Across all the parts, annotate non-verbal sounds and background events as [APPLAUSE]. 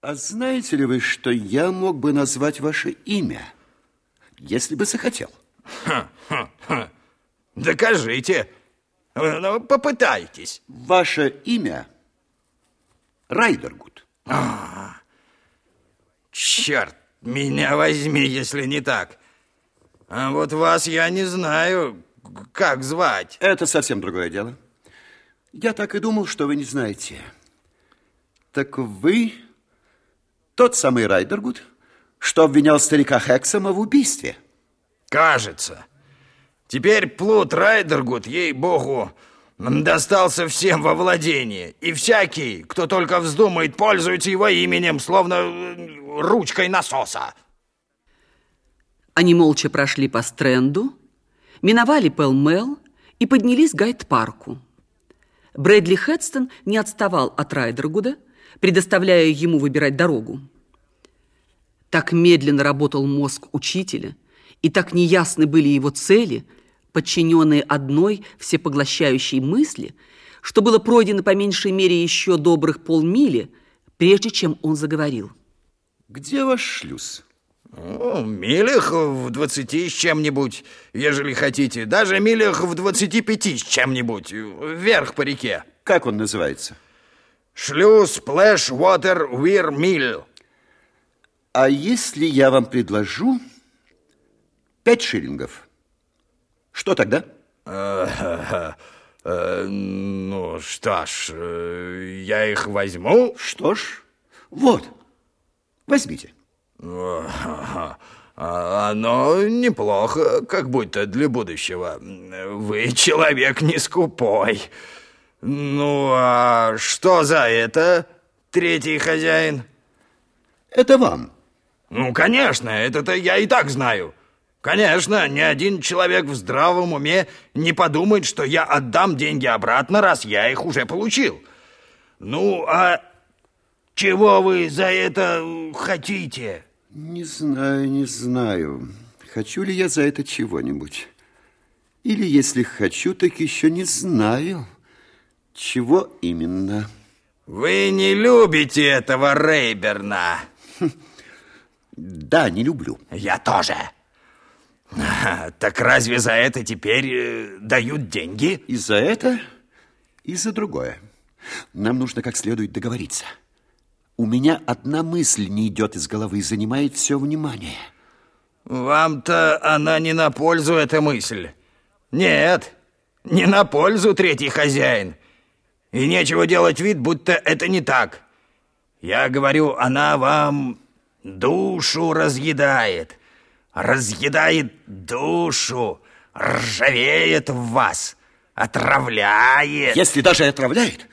А знаете ли вы, что я мог бы назвать ваше имя, если бы захотел? Ха, ха, ха. Докажите. Ну, попытайтесь. Ваше имя Райдергуд. А, черт, меня возьми, если не так. А вот вас я не знаю, как звать. Это совсем другое дело. Я так и думал, что вы не знаете. Так вы тот самый Райдергуд, что обвинял старика Хексома в убийстве? Кажется. Теперь плут Райдергуд, ей-богу, достался всем во владение. И всякий, кто только вздумает, пользуется его именем, словно э, ручкой насоса. Они молча прошли по стренду, миновали Пелмел и поднялись к Гайд-парку. Брэдли Хедстон не отставал от Райдергуда, предоставляя ему выбирать дорогу. Так медленно работал мозг учителя, и так неясны были его цели, подчиненные одной всепоглощающей мысли, что было пройдено по меньшей мере еще добрых полмили, прежде чем он заговорил. Где ваш шлюз? Ну, милях в двадцати с чем-нибудь, ежели хотите. Даже милях в двадцати пяти с чем-нибудь. Вверх по реке. Как он называется? Шлюз Плэш Уотер Уир Милл. А если я вам предложу пять шиллингов, что тогда? Э, ну, что ж, э, я их возьму. Что ж, вот, возьмите. А, Оно неплохо, как будто для будущего. Вы человек не скупой. Ну, а что за это, третий хозяин? Это вам. Ну, конечно, это-то я и так знаю. Конечно, ни один человек в здравом уме не подумает, что я отдам деньги обратно, раз я их уже получил. Ну, а чего вы за это хотите? Не знаю, не знаю. Хочу ли я за это чего-нибудь? Или если хочу, так еще не знаю, чего именно. Вы не любите этого Рейберна? [LAUGHS] Да, не люблю. Я тоже. [LAUGHS] Так разве за это теперь э, дают деньги? И за это, и за другое. Нам нужно как следует договориться. У меня одна мысль не идет из головы и занимает все внимание. Вам-то она не на пользу, эта мысль. Нет, не на пользу третий хозяин. И нечего делать вид, будто это не так. Я говорю, она вам душу разъедает. Разъедает душу, ржавеет в вас, отравляет. Если даже отравляет,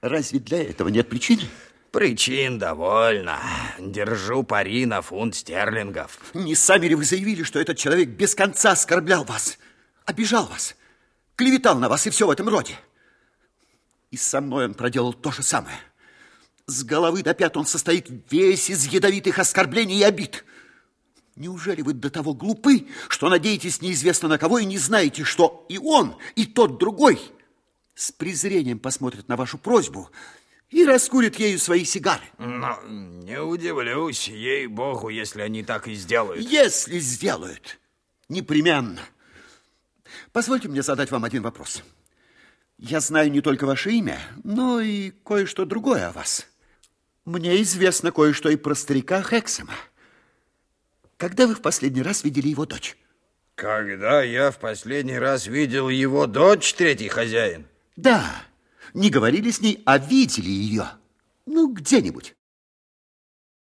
разве для этого нет причины? Причин довольно. Держу пари на фунт стерлингов. Не сами ли вы заявили, что этот человек без конца оскорблял вас, обижал вас, клеветал на вас и все в этом роде? И со мной он проделал то же самое. С головы до пят он состоит весь из ядовитых оскорблений и обид. Неужели вы до того глупы, что надеетесь неизвестно на кого и не знаете, что и он, и тот другой с презрением посмотрят на вашу просьбу и раскурят ею свои сигары? Но не удивлюсь, ей-богу, если они так и сделают. Если сделают, непременно. Позвольте мне задать вам один вопрос. Я знаю не только ваше имя, но и кое-что другое о вас. Мне известно кое-что и про старика Хексема. Когда вы в последний раз видели его дочь? Когда я в последний раз видел его дочь, третий хозяин? Да, не говорили с ней, а видели ее. Ну, где-нибудь.